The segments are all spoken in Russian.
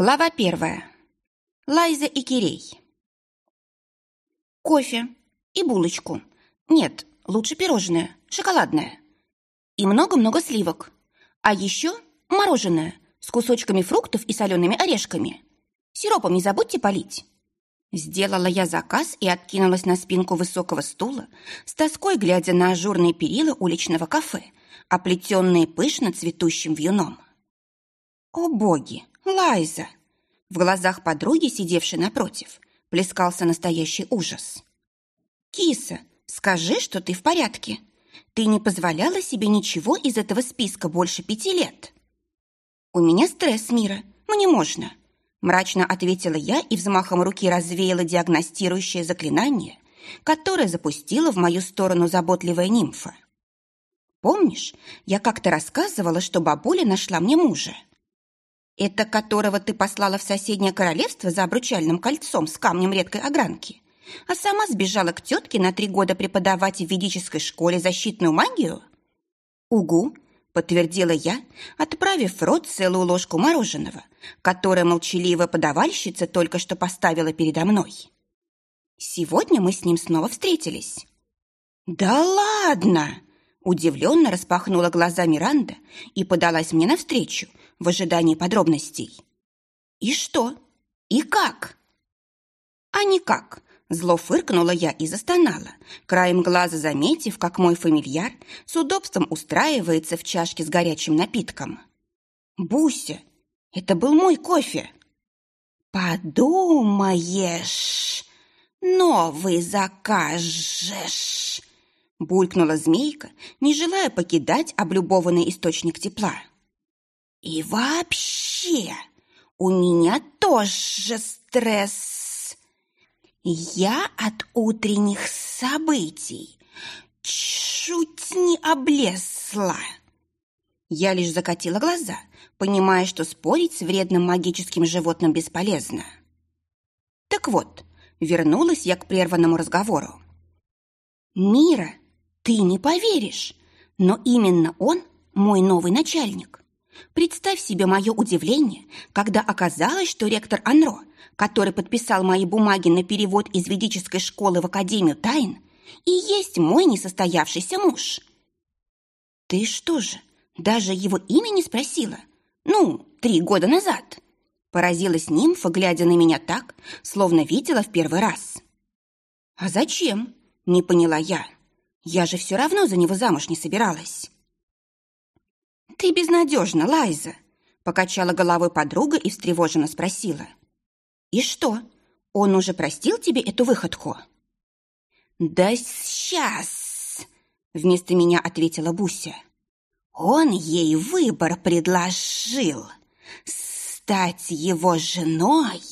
Глава первая. Лайза и Кирей. Кофе и булочку. Нет, лучше пирожное, шоколадное. И много-много сливок. А еще мороженое с кусочками фруктов и солеными орешками. Сиропом не забудьте полить. Сделала я заказ и откинулась на спинку высокого стула, с тоской глядя на ажурные перила уличного кафе, оплетенные пышно цветущим вьюном. О боги! Лайза!» В глазах подруги, сидевшей напротив, плескался настоящий ужас. «Киса, скажи, что ты в порядке. Ты не позволяла себе ничего из этого списка больше пяти лет». «У меня стресс, Мира, мне можно», мрачно ответила я и взмахом руки развеяла диагностирующее заклинание, которое запустила в мою сторону заботливая нимфа. «Помнишь, я как-то рассказывала, что бабуля нашла мне мужа?» Это которого ты послала в соседнее королевство за обручальным кольцом с камнем редкой огранки, а сама сбежала к тетке на три года преподавать в ведической школе защитную магию? Угу, подтвердила я, отправив в рот целую ложку мороженого, которое молчаливая подавальщица только что поставила передо мной. Сегодня мы с ним снова встретились. Да ладно! Удивленно распахнула глаза Миранда и подалась мне навстречу, в ожидании подробностей. «И что? И как?» «А никак!» Зло фыркнула я и застонала, краем глаза заметив, как мой фамильяр с удобством устраивается в чашке с горячим напитком. «Буся, это был мой кофе!» «Подумаешь, новый закажешь!» Булькнула змейка, не желая покидать облюбованный источник тепла. И вообще, у меня тоже стресс. Я от утренних событий чуть не облезла. Я лишь закатила глаза, понимая, что спорить с вредным магическим животным бесполезно. Так вот, вернулась я к прерванному разговору. «Мира, ты не поверишь, но именно он мой новый начальник. Представь себе мое удивление, когда оказалось, что ректор Анро, который подписал мои бумаги на перевод из ведической школы в Академию тайн, и есть мой несостоявшийся муж. Ты что же, даже его имя не спросила? Ну, три года назад. Поразилась нимфа, глядя на меня так, словно видела в первый раз. А зачем? Не поняла я. Я же все равно за него замуж не собиралась. «Ты безнадежна, Лайза!» Покачала головой подруга и встревоженно спросила. «И что, он уже простил тебе эту выходку?» «Да сейчас!» Вместо меня ответила Буся. «Он ей выбор предложил. Стать его женой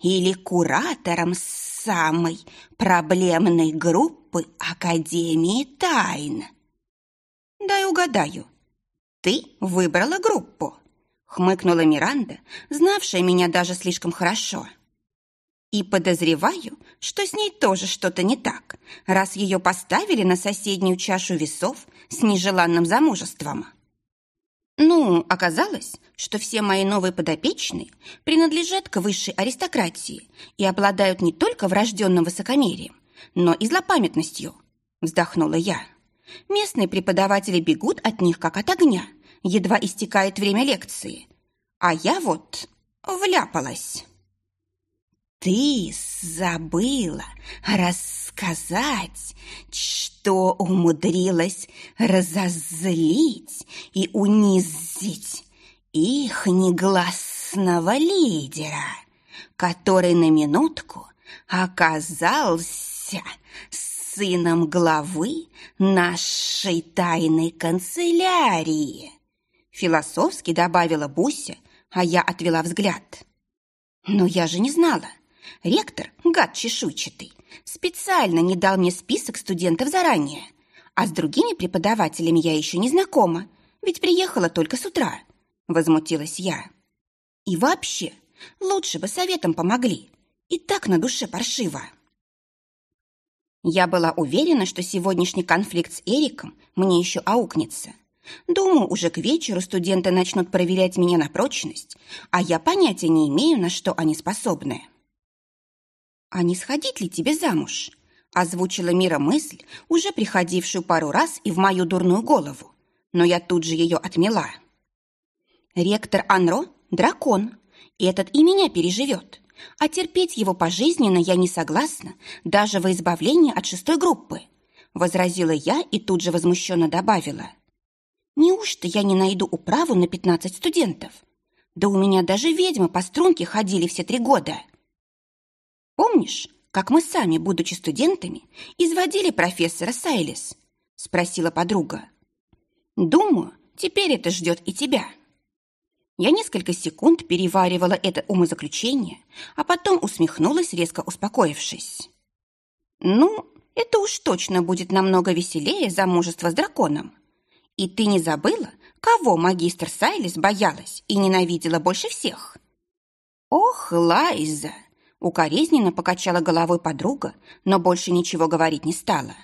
или куратором самой проблемной группы Академии тайн?» «Дай угадаю, «Ты выбрала группу», — хмыкнула Миранда, знавшая меня даже слишком хорошо. «И подозреваю, что с ней тоже что-то не так, раз ее поставили на соседнюю чашу весов с нежеланным замужеством». Ну, оказалось, что все мои новые подопечные принадлежат к высшей аристократии и обладают не только врожденным высокомерием, но и злопамятностью, вздохнула я. Местные преподаватели бегут от них, как от огня, едва истекает время лекции. А я вот вляпалась. Ты забыла рассказать, что умудрилась разозлить и унизить их негласного лидера, который на минутку оказался сыном главы нашей тайной канцелярии. Философски добавила Буся, а я отвела взгляд. Но я же не знала. Ректор, гад чешуйчатый, специально не дал мне список студентов заранее. А с другими преподавателями я еще не знакома, ведь приехала только с утра. Возмутилась я. И вообще, лучше бы советом помогли. И так на душе паршиво. Я была уверена, что сегодняшний конфликт с Эриком мне еще аукнется – Думаю, уже к вечеру студенты начнут проверять меня на прочность, а я понятия не имею, на что они способны. «А не сходить ли тебе замуж?» озвучила Мира мысль, уже приходившую пару раз и в мою дурную голову, но я тут же ее отмела. Ректор Анро – дракон, и этот и меня переживет, а терпеть его пожизненно я не согласна даже во избавлении от шестой группы, возразила я и тут же возмущенно добавила. Неужто я не найду управу на пятнадцать студентов? Да у меня даже ведьмы по струнке ходили все три года. Помнишь, как мы сами, будучи студентами, изводили профессора Сайлис?» – спросила подруга. «Думаю, теперь это ждет и тебя». Я несколько секунд переваривала это умозаключение, а потом усмехнулась, резко успокоившись. «Ну, это уж точно будет намного веселее замужество с драконом. И ты не забыла, кого магистр Сайлис боялась и ненавидела больше всех?» «Ох, Лайза!» Укоризненно покачала головой подруга, но больше ничего говорить не стала.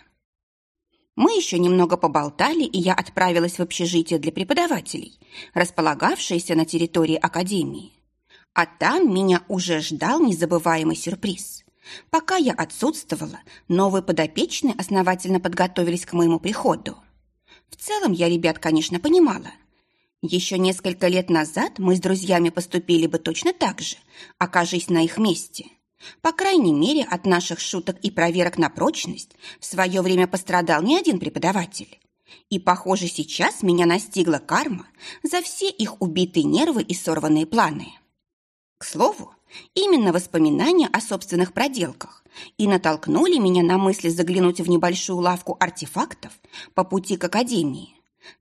Мы еще немного поболтали, и я отправилась в общежитие для преподавателей, располагавшееся на территории академии. А там меня уже ждал незабываемый сюрприз. Пока я отсутствовала, новые подопечные основательно подготовились к моему приходу. В целом я ребят, конечно, понимала. Еще несколько лет назад мы с друзьями поступили бы точно так же, окажись на их месте. По крайней мере, от наших шуток и проверок на прочность в свое время пострадал не один преподаватель. И, похоже, сейчас меня настигла карма за все их убитые нервы и сорванные планы. К слову, именно воспоминания о собственных проделках и натолкнули меня на мысли заглянуть в небольшую лавку артефактов по пути к академии.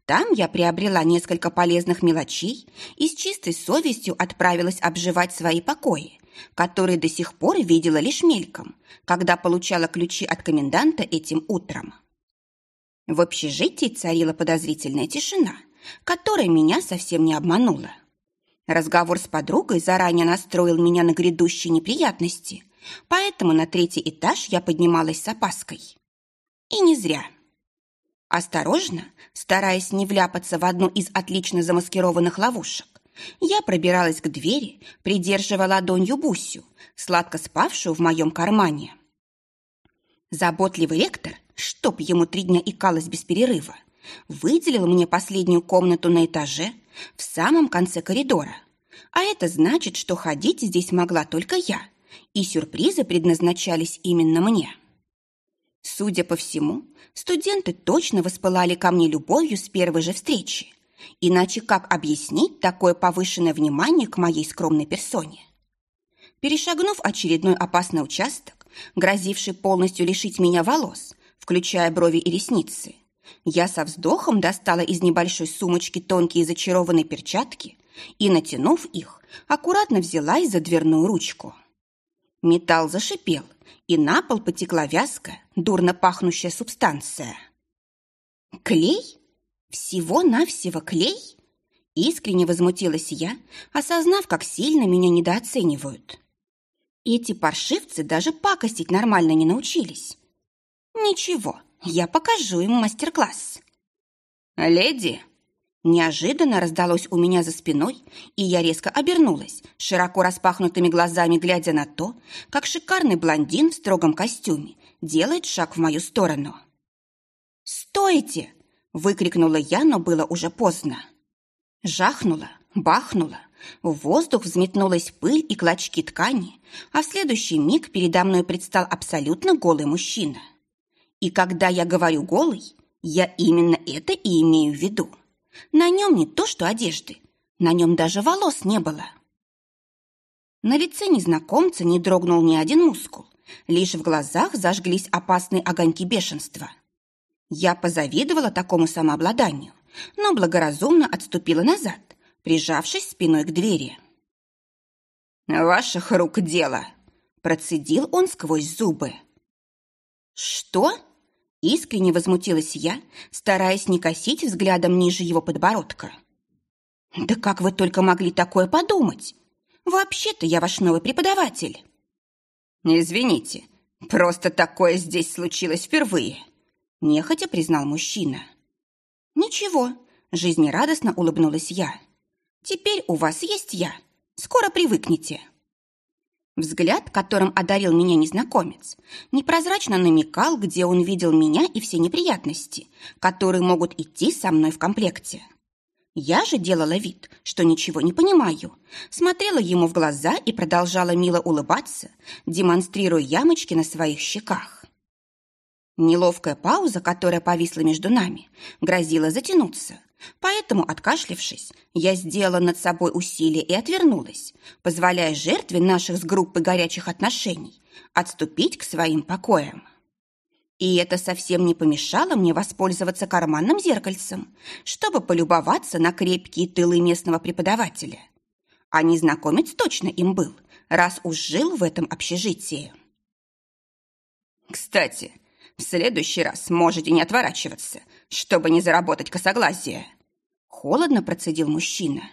Там я приобрела несколько полезных мелочей и с чистой совестью отправилась обживать свои покои, которые до сих пор видела лишь мельком, когда получала ключи от коменданта этим утром. В общежитии царила подозрительная тишина, которая меня совсем не обманула. Разговор с подругой заранее настроил меня на грядущие неприятности, поэтому на третий этаж я поднималась с опаской. И не зря. Осторожно, стараясь не вляпаться в одну из отлично замаскированных ловушек, я пробиралась к двери, придерживая ладонью Бусю, сладко спавшую в моем кармане. Заботливый ректор, чтоб ему три дня икалось без перерыва, выделил мне последнюю комнату на этаже в самом конце коридора. А это значит, что ходить здесь могла только я, и сюрпризы предназначались именно мне. Судя по всему, студенты точно воспылали ко мне любовью с первой же встречи. Иначе как объяснить такое повышенное внимание к моей скромной персоне? Перешагнув очередной опасный участок, грозивший полностью лишить меня волос, включая брови и ресницы, я со вздохом достала из небольшой сумочки тонкие зачарованные перчатки и, натянув их, аккуратно взялась за дверную ручку. Металл зашипел, и на пол потекла вязкая, дурно пахнущая субстанция. «Клей? Всего-навсего клей?» Искренне возмутилась я, осознав, как сильно меня недооценивают. Эти паршивцы даже пакостить нормально не научились. Ничего, я покажу им мастер-класс. «Леди!» Неожиданно раздалось у меня за спиной, и я резко обернулась, широко распахнутыми глазами глядя на то, как шикарный блондин в строгом костюме делает шаг в мою сторону. «Стойте!» – выкрикнула я, но было уже поздно. Жахнула, бахнула, в воздух взметнулась пыль и клочки ткани, а в следующий миг передо мной предстал абсолютно голый мужчина. И когда я говорю «голый», я именно это и имею в виду. На нем не то что одежды, на нем даже волос не было. На лице незнакомца не дрогнул ни один мускул, лишь в глазах зажглись опасные огоньки бешенства. Я позавидовала такому самообладанию, но благоразумно отступила назад, прижавшись спиной к двери. «Ваших рук дело!» – процедил он сквозь зубы. «Что?» Искренне возмутилась я, стараясь не косить взглядом ниже его подбородка. «Да как вы только могли такое подумать? Вообще-то я ваш новый преподаватель». «Извините, просто такое здесь случилось впервые», – нехотя признал мужчина. «Ничего, Жизнерадостно улыбнулась я. «Теперь у вас есть я. Скоро привыкнете». Взгляд, которым одарил меня незнакомец, непрозрачно намекал, где он видел меня и все неприятности, которые могут идти со мной в комплекте. Я же делала вид, что ничего не понимаю, смотрела ему в глаза и продолжала мило улыбаться, демонстрируя ямочки на своих щеках. Неловкая пауза, которая повисла между нами, грозила затянуться, поэтому, откашлившись, я сделала над собой усилие и отвернулась, позволяя жертве наших с группой горячих отношений отступить к своим покоям. И это совсем не помешало мне воспользоваться карманным зеркальцем, чтобы полюбоваться на крепкие тылы местного преподавателя. А незнакомец точно им был, раз уж жил в этом общежитии. «Кстати, в следующий раз можете не отворачиваться, чтобы не заработать косоглазие», холодно процедил мужчина.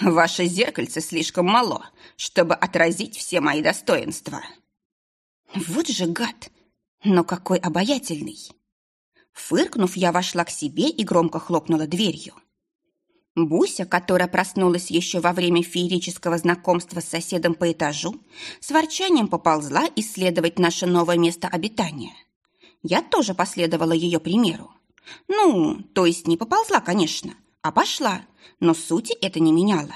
«Ваше зеркальце слишком мало, чтобы отразить все мои достоинства». «Вот же гад! Но какой обаятельный! Фыркнув, я вошла к себе и громко хлопнула дверью. Буся, которая проснулась еще во время феерического знакомства с соседом по этажу, с ворчанием поползла исследовать наше новое место обитания. Я тоже последовала ее примеру. Ну, то есть не поползла, конечно, а пошла, но сути это не меняло.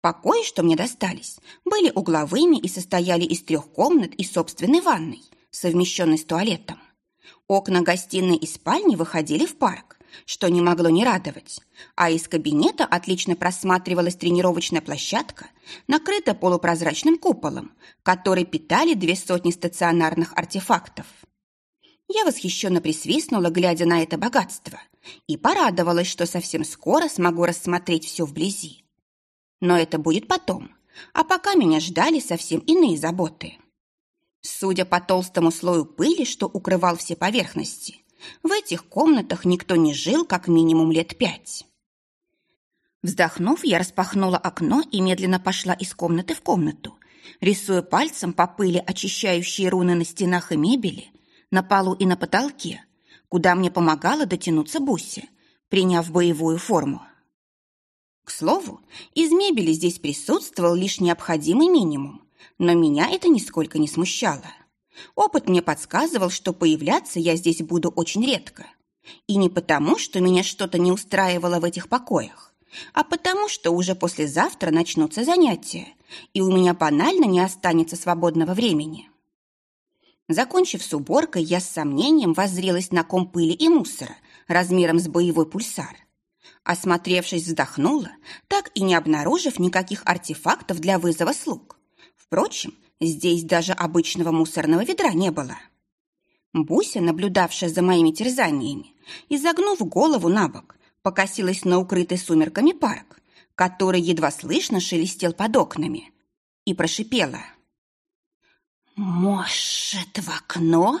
Покои, что мне достались, были угловыми и состояли из трех комнат и собственной ванной, совмещенный с туалетом. Окна гостиной и спальни выходили в парк, что не могло не радовать, а из кабинета отлично просматривалась тренировочная площадка, накрытая полупрозрачным куполом, который питали две сотни стационарных артефактов. Я восхищенно присвистнула, глядя на это богатство, и порадовалась, что совсем скоро смогу рассмотреть все вблизи. Но это будет потом, а пока меня ждали совсем иные заботы. Судя по толстому слою пыли, что укрывал все поверхности, в этих комнатах никто не жил как минимум лет пять. Вздохнув, я распахнула окно и медленно пошла из комнаты в комнату, рисуя пальцем по пыли очищающие руны на стенах и мебели, на полу и на потолке, куда мне помогала дотянуться Буси, приняв боевую форму. К слову, из мебели здесь присутствовал лишь необходимый минимум, но меня это нисколько не смущало. Опыт мне подсказывал, что появляться я здесь буду очень редко. И не потому, что меня что-то не устраивало в этих покоях, а потому, что уже послезавтра начнутся занятия, и у меня банально не останется свободного времени. Закончив с уборкой, я с сомнением воззрелась на ком пыли и мусора размером с боевой пульсар. Осмотревшись, вздохнула, так и не обнаружив никаких артефактов для вызова слуг. Впрочем, здесь даже обычного мусорного ведра не было. Буся, наблюдавшая за моими терзаниями, изогнув голову на бок, покосилась на укрытый сумерками парк, который едва слышно шелестел под окнами, и прошипела. «Может, в окно?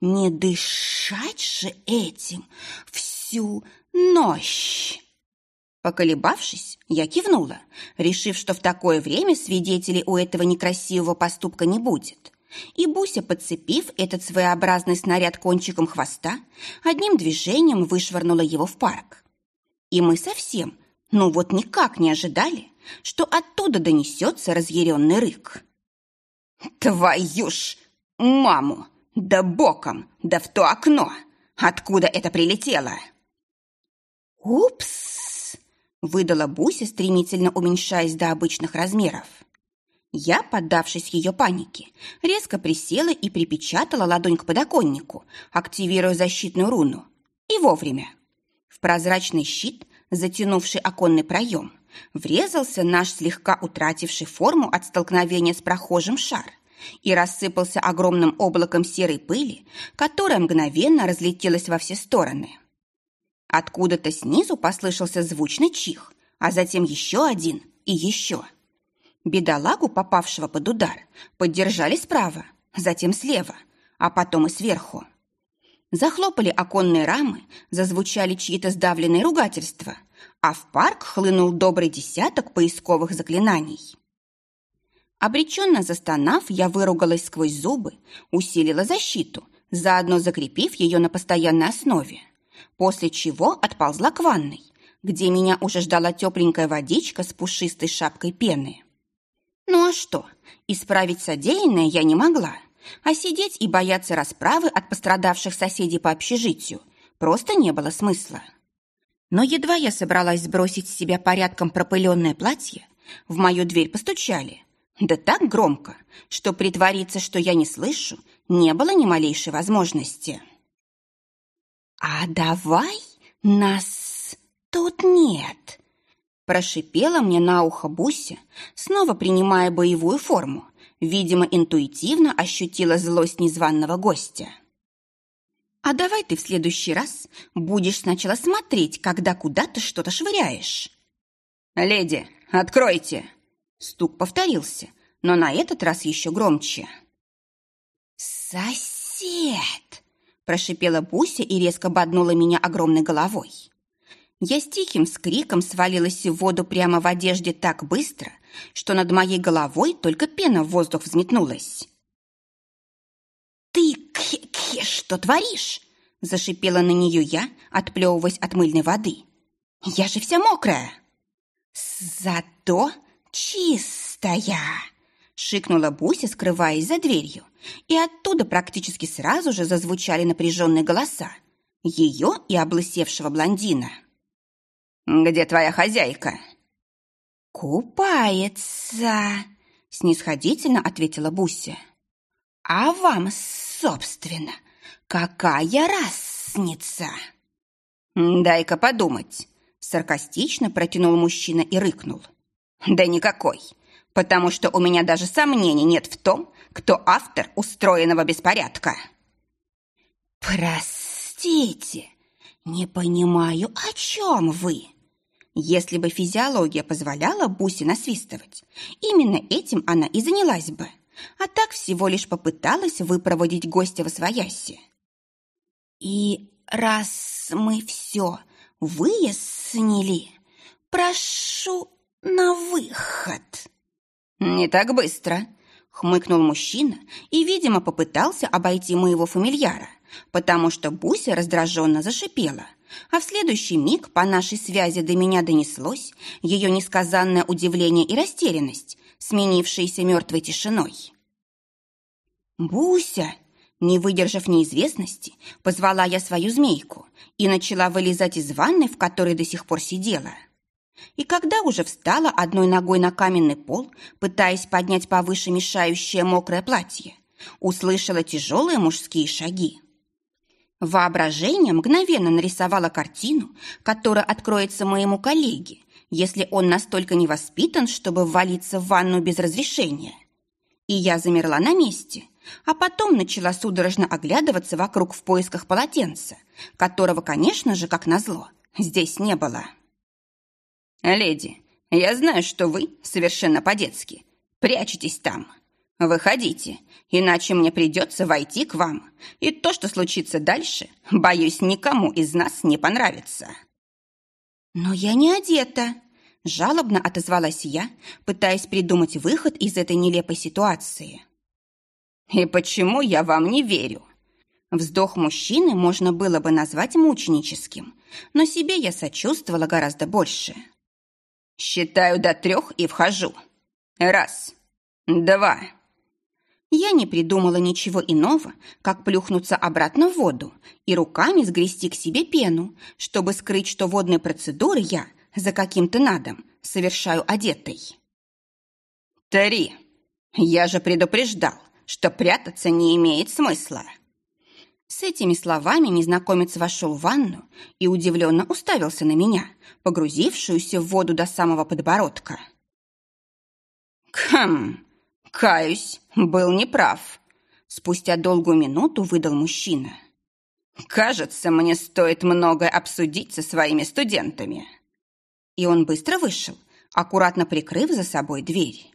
Не дышать же этим всю ночь!» Поколебавшись, я кивнула, решив, что в такое время свидетелей у этого некрасивого поступка не будет. И Буся, подцепив этот своеобразный снаряд кончиком хвоста, одним движением вышвырнула его в парк. И мы совсем, ну вот никак не ожидали, что оттуда донесется разъяренный рык. «Твою ж маму! Да боком! Да в то окно! Откуда это прилетело?» «Упс!» выдала Буся, стремительно уменьшаясь до обычных размеров. Я, поддавшись ее панике, резко присела и припечатала ладонь к подоконнику, активируя защитную руну. И вовремя. В прозрачный щит, затянувший оконный проем, врезался наш слегка утративший форму от столкновения с прохожим шар и рассыпался огромным облаком серой пыли, которая мгновенно разлетелась во все стороны. Откуда-то снизу послышался звучный чих, а затем еще один и еще. Бедолагу, попавшего под удар, поддержали справа, затем слева, а потом и сверху. Захлопали оконные рамы, зазвучали чьи-то сдавленные ругательства, а в парк хлынул добрый десяток поисковых заклинаний. Обреченно застонав, я выругалась сквозь зубы, усилила защиту, заодно закрепив ее на постоянной основе после чего отползла к ванной, где меня уже ждала тепленькая водичка с пушистой шапкой пены. Ну а что, исправить содеянное я не могла, а сидеть и бояться расправы от пострадавших соседей по общежитию просто не было смысла. Но едва я собралась сбросить с себя порядком пропыленное платье, в мою дверь постучали. Да так громко, что притвориться, что я не слышу, не было ни малейшей возможности. «А давай нас тут нет!» Прошипела мне на ухо Буся, снова принимая боевую форму. Видимо, интуитивно ощутила злость незваного гостя. «А давай ты в следующий раз будешь сначала смотреть, когда куда ты что-то швыряешь». «Леди, откройте!» Стук повторился, но на этот раз еще громче. «Сосед!» – прошипела Буся и резко боднула меня огромной головой. Я с тихим скриком свалилась в воду прямо в одежде так быстро, что над моей головой только пена в воздух взметнулась. «Ты, Кхе-Кхе, что творишь?» – зашипела на нее я, отплевываясь от мыльной воды. «Я же вся мокрая!» «Зато чистая!» – шикнула Буся, скрываясь за дверью, и оттуда практически сразу же зазвучали напряженные голоса ее и облысевшего блондина. «Где твоя хозяйка?» «Купается», — снисходительно ответила Буся. «А вам, собственно, какая разница?» «Дай-ка подумать», — саркастично протянул мужчина и рыкнул. «Да никакой, потому что у меня даже сомнений нет в том, кто автор устроенного беспорядка». «Простите, не понимаю, о чем вы?» Если бы физиология позволяла Бусе насвистывать, именно этим она и занялась бы, а так всего лишь попыталась выпроводить гостя в освояси. «И раз мы все выяснили, прошу на выход». «Не так быстро», — хмыкнул мужчина и, видимо, попытался обойти моего фамильяра, потому что Буся раздраженно зашипела — а в следующий миг по нашей связи до меня донеслось ее несказанное удивление и растерянность, сменившиеся мертвой тишиной. «Буся!» Не выдержав неизвестности, позвала я свою змейку и начала вылезать из ванны, в которой до сих пор сидела. И когда уже встала одной ногой на каменный пол, пытаясь поднять повыше мешающее мокрое платье, услышала тяжелые мужские шаги. Воображение мгновенно нарисовало картину, которая откроется моему коллеге, если он настолько невоспитан, чтобы ввалиться в ванну без разрешения. И я замерла на месте, а потом начала судорожно оглядываться вокруг в поисках полотенца, которого, конечно же, как назло, здесь не было. «Леди, я знаю, что вы, совершенно по-детски, прячетесь там», Выходите, иначе мне придется войти к вам, и то, что случится дальше, боюсь, никому из нас не понравится». «Но я не одета», – жалобно отозвалась я, пытаясь придумать выход из этой нелепой ситуации. «И почему я вам не верю?» Вздох мужчины можно было бы назвать мученическим, но себе я сочувствовала гораздо больше. «Считаю до трех и вхожу. Раз, два...» Я не придумала ничего иного, как плюхнуться обратно в воду и руками сгрести к себе пену, чтобы скрыть, что водные процедуры я, за каким-то надом, совершаю одетой. «Три! Я же предупреждал, что прятаться не имеет смысла!» С этими словами незнакомец вошел в ванну и удивленно уставился на меня, погрузившуюся в воду до самого подбородка. «Хм!» «Каюсь, был неправ», — спустя долгую минуту выдал мужчина. «Кажется, мне стоит многое обсудить со своими студентами». И он быстро вышел, аккуратно прикрыв за собой дверь.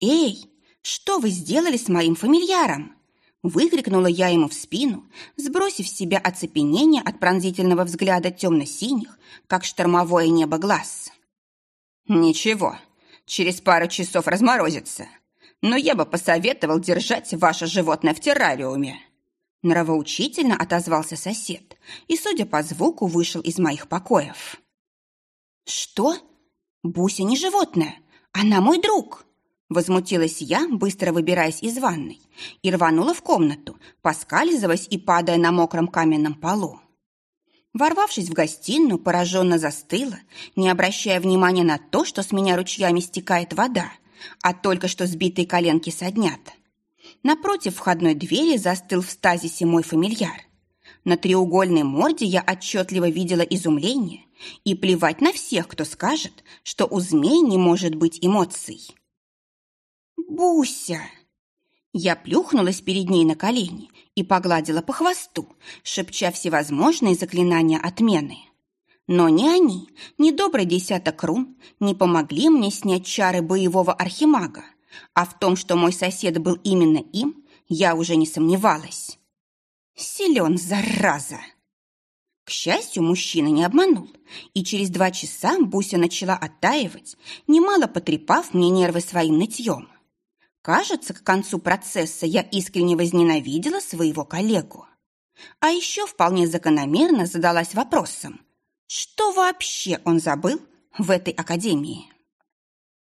«Эй, что вы сделали с моим фамильяром?» Выкрикнула я ему в спину, сбросив с себя оцепенение от пронзительного взгляда темно-синих, как штормовое небо глаз. «Ничего, через пару часов разморозится. Но я бы посоветовал держать ваше животное в террариуме. Нравоучительно отозвался сосед и, судя по звуку, вышел из моих покоев. «Что? Буся не животное, она мой друг!» Возмутилась я, быстро выбираясь из ванной, и рванула в комнату, поскальзываясь и падая на мокром каменном полу. Ворвавшись в гостиную, пораженно застыла, не обращая внимания на то, что с меня ручьями стекает вода, а только что сбитые коленки соднят. Напротив входной двери застыл в стазисе мой фамильяр. На треугольной морде я отчетливо видела изумление и плевать на всех, кто скажет, что у змей не может быть эмоций. «Буся!» Я плюхнулась перед ней на колени и погладила по хвосту, шепча всевозможные заклинания отмены. Но ни они, ни добрый десяток рун не помогли мне снять чары боевого архимага, а в том, что мой сосед был именно им, я уже не сомневалась. Силен, зараза! К счастью, мужчина не обманул, и через два часа Буся начала оттаивать, немало потрепав мне нервы своим нытьем. Кажется, к концу процесса я искренне возненавидела своего коллегу. А еще вполне закономерно задалась вопросом, что вообще он забыл в этой академии?